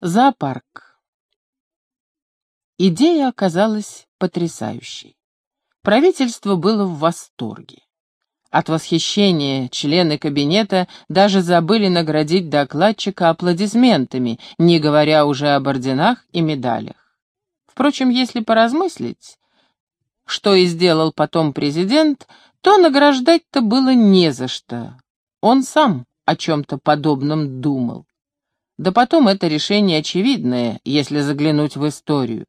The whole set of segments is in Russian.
Зоопарк. Идея оказалась потрясающей. Правительство было в восторге. От восхищения члены кабинета даже забыли наградить докладчика аплодисментами, не говоря уже об орденах и медалях. Впрочем, если поразмыслить, что и сделал потом президент, то награждать-то было не за что. Он сам о чем-то подобном думал. Да потом это решение очевидное, если заглянуть в историю.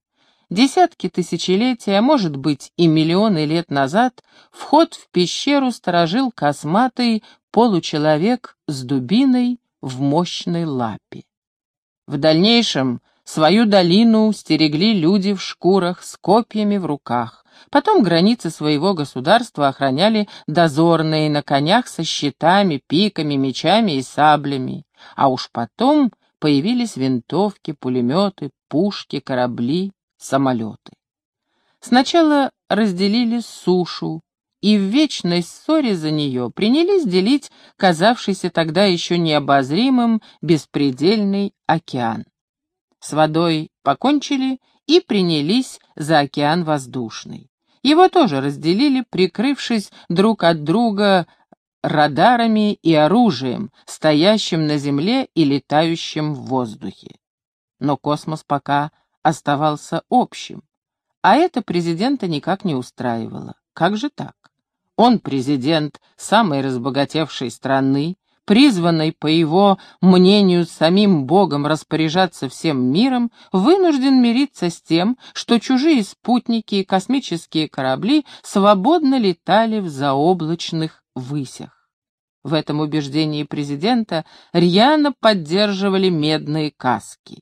Десятки тысячелетий, а может быть и миллионы лет назад, вход в пещеру сторожил косматый получеловек с дубиной в мощной лапе. В дальнейшем свою долину стерегли люди в шкурах с копьями в руках. Потом границы своего государства охраняли дозорные на конях со щитами, пиками, мечами и саблями. А уж потом появились винтовки, пулеметы, пушки, корабли, самолеты. Сначала разделили сушу, и в вечной ссоре за нее принялись делить казавшийся тогда еще необозримым беспредельный океан. С водой покончили и принялись за океан воздушный. Его тоже разделили, прикрывшись друг от друга радарами и оружием, стоящим на земле и летающим в воздухе. Но космос пока оставался общим, а это президента никак не устраивало. Как же так? Он президент самой разбогатевшей страны, призванный, по его мнению, самим Богом распоряжаться всем миром, вынужден мириться с тем, что чужие спутники и космические корабли свободно летали в заоблачных высях. В этом убеждении президента рьяно поддерживали медные каски.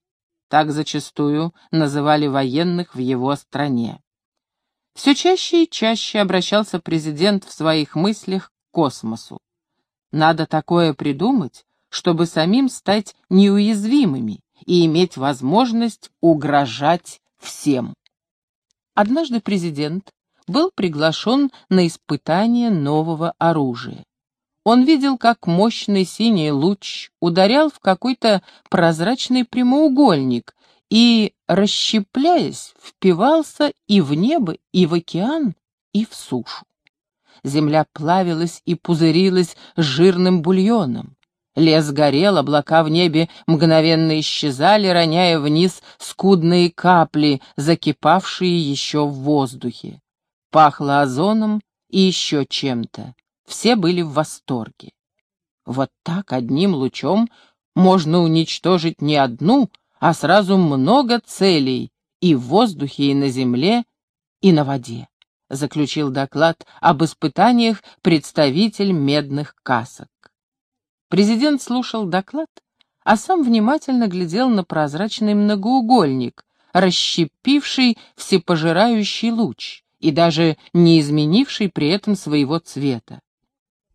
Так зачастую называли военных в его стране. Все чаще и чаще обращался президент в своих мыслях к космосу. Надо такое придумать, чтобы самим стать неуязвимыми и иметь возможность угрожать всем. Однажды президент был приглашен на испытание нового оружия. Он видел, как мощный синий луч ударял в какой-то прозрачный прямоугольник и, расщепляясь, впивался и в небо, и в океан, и в сушу. Земля плавилась и пузырилась жирным бульоном. Лес горел, облака в небе мгновенно исчезали, роняя вниз скудные капли, закипавшие еще в воздухе пахло озоном и еще чем-то. Все были в восторге. Вот так одним лучом можно уничтожить не одну, а сразу много целей и в воздухе, и на земле, и на воде, заключил доклад об испытаниях представитель медных касок. Президент слушал доклад, а сам внимательно глядел на прозрачный многоугольник, расщепивший всепожирающий луч, и даже не изменивший при этом своего цвета.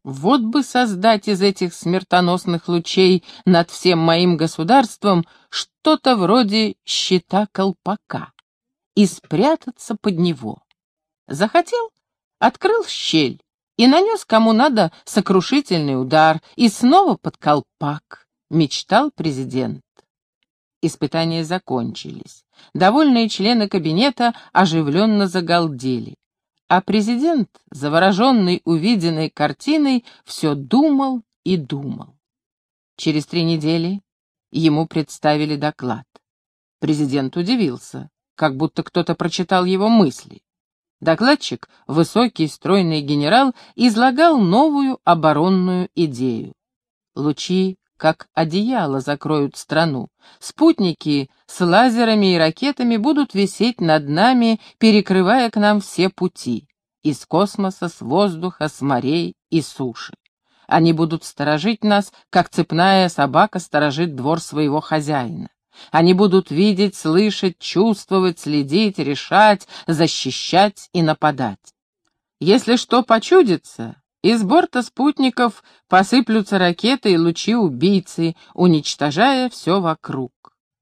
Вот бы создать из этих смертоносных лучей над всем моим государством что-то вроде щита колпака и спрятаться под него. Захотел, открыл щель и нанес кому надо сокрушительный удар и снова под колпак, мечтал президент. Испытания закончились. Довольные члены кабинета оживленно загалдели. А президент, завороженный увиденной картиной, все думал и думал. Через три недели ему представили доклад. Президент удивился, как будто кто-то прочитал его мысли. Докладчик, высокий стройный генерал, излагал новую оборонную идею. Лучи как одеяло закроют страну. Спутники с лазерами и ракетами будут висеть над нами, перекрывая к нам все пути. Из космоса, с воздуха, с морей и суши. Они будут сторожить нас, как цепная собака сторожит двор своего хозяина. Они будут видеть, слышать, чувствовать, следить, решать, защищать и нападать. Если что почудится, из борта спутников посыплются ракеты и лучи убийцы, уничтожая все вокруг.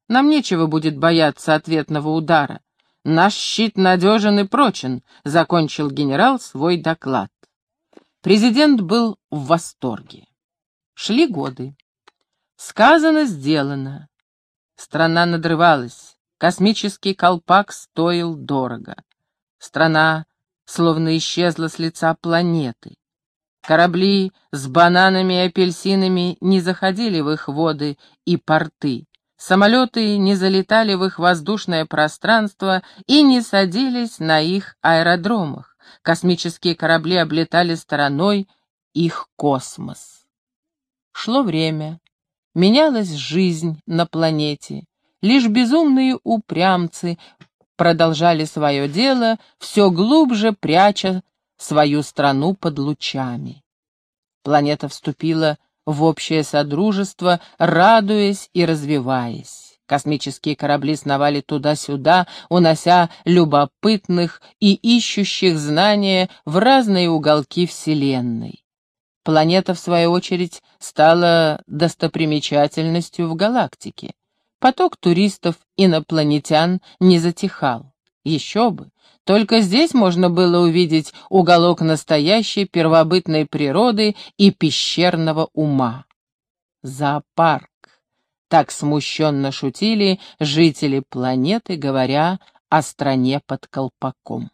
Нам нечего будет бояться ответного удара. Наш щит надежен и прочен, — закончил генерал свой доклад. Президент был в восторге. Шли годы. Сказано, сделано. Страна надрывалась, космический колпак стоил дорого. Страна словно исчезла с лица планеты. Корабли с бананами и апельсинами не заходили в их воды и порты. Самолеты не залетали в их воздушное пространство и не садились на их аэродромах. Космические корабли облетали стороной их космос. Шло время. Менялась жизнь на планете. Лишь безумные упрямцы продолжали свое дело, все глубже пряча свою страну под лучами. Планета вступила в общее содружество, радуясь и развиваясь. Космические корабли сновали туда-сюда, унося любопытных и ищущих знания в разные уголки Вселенной. Планета, в свою очередь, стала достопримечательностью в галактике. Поток туристов-инопланетян не затихал. Еще бы, только здесь можно было увидеть уголок настоящей первобытной природы и пещерного ума. Зоопарк. Так смущенно шутили жители планеты, говоря о стране под колпаком.